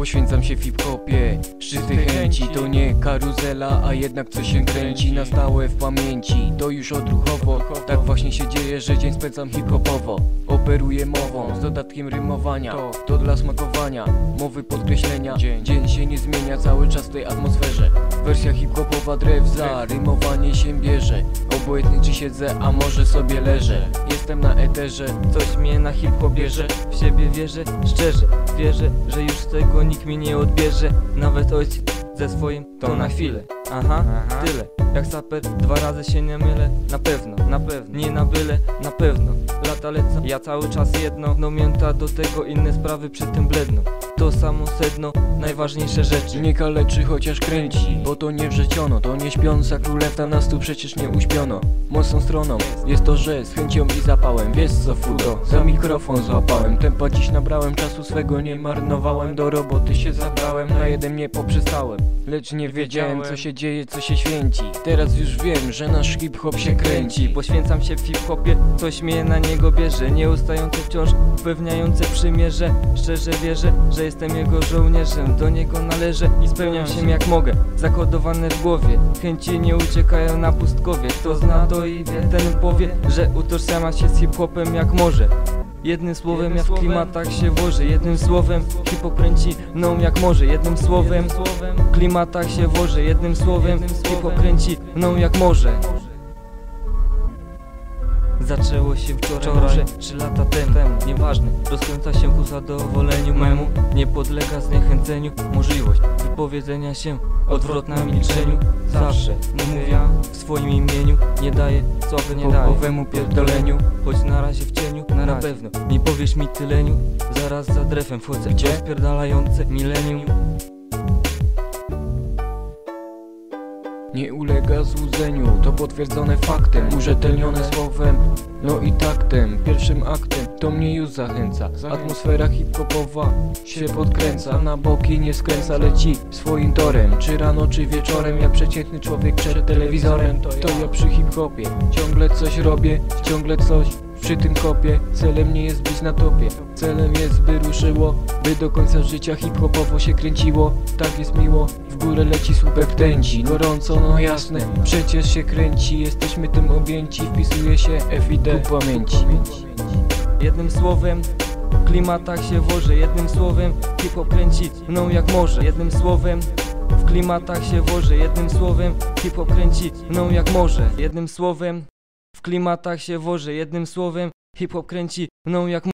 Poświęcam się hip-hopie. Szczyty chęci to nie karuzela A jednak coś się kręci. Na stałe w pamięci To już odruchowo. Tak właśnie się dzieje, że dzień spędzam hip-hopowo. Operuję mową z dodatkiem rymowania. To dla smakowania, mowy podkreślenia. Dzień się nie zmienia cały czas w tej atmosferze Wersja hip-hopowa drewza Rymowanie się bierze. Obojętnie czy siedzę, a może sobie leżę. Jestem na eterze Coś mnie na hip-hop bierze, w siebie wierzę, szczerze Wierzę, że już tego nikt mi nie odbierze. Nawet ojciec ze swoim to na chwilę. Aha, tyle. Jak saper, dwa razy się nie mylę. Na pewno, na pewno, nie na byle, na pewno. Lata lecą, ja cały czas jedno. No mięta do tego inne sprawy przy tym bledną To samo sedno, najważniejsze rzeczy. Nie kaleczy, chociaż kręci Bo to nie wrzeciono, to nie śpiąca królewna Nas tu przecież nie uśpiono. Mocną stroną jest to, że z chęcią i zapałem Wiesz co fudo, za mikrofon złapałem Tempa dziś nabrałem, czasu swego nie marnowałem Do roboty się zabrałem, na jeden nie poprzestałem. Lecz nie wiedziałem co się dzieje, co się święci. Teraz już wiem, że nasz hip-hop się kręci. Poświęcam się w hip-hopie, coś mnie na niego bierze Nieustające wciąż, upewniające przymierze. Szczerze wierzę, że jestem jego żołnierzem. Do niego należę i spełniam się jak mogę. Zakodowane w głowie, chęci nie uciekają na pustkowie. Kto zna to i wie, ten powie, że utożsamia się z hip-hopem jak może. Jednym słowem ja w klimatach się włożę Jednym słowem hip-hop kręci mną jak może. Jednym słowem w klimatach się włożę Jednym słowem hip-hop kręci mną jak może Zaczęło się wczoraj, trzy lata temu. Nieważne, rozkręca się ku zadowoleniu memu. Nie podlega zniechęceniu. Możliwość wypowiedzenia się Odwrotna milczeniu. Zawsze mówię w swoim imieniu. Nie daję sławy nie Popowemu pierdoleniu. Choć na razie w cieniu, na, pewno Nie powiesz mi tyleniu. Zaraz za drewem wchodzę. Gdzie? Rozpierdalające milenium Nie ulega złudzeniu, to potwierdzone faktem Urzetelnione słowem, no i taktem Pierwszym aktem to mnie już zachęca. Atmosfera hip-hopowa się podkręca Na boki nie skręca, leci swoim torem. Czy rano, czy wieczorem, ja przeciętny człowiek przed telewizorem To ja przy hip-hopie ciągle coś robię Ciągle coś przy tym kopie. Celem nie jest być na topie. Celem jest by ruszyło By do końca życia hip-hopowo się kręciło. Tak jest miło W górę leci słupek tęci Gorąco, no jasne Przecież się kręci. Jesteśmy tym objęci Wpisuje się FID ku pamięci. Jednym słowem w klimatach się włożę Jednym słowem hip-hop kręci mną jak może Jednym słowem w klimatach się włożę Jednym słowem hip-hop kręci mną jak może Jednym słowem w klimatach się włożę Jednym słowem hip-hop kręci mną jak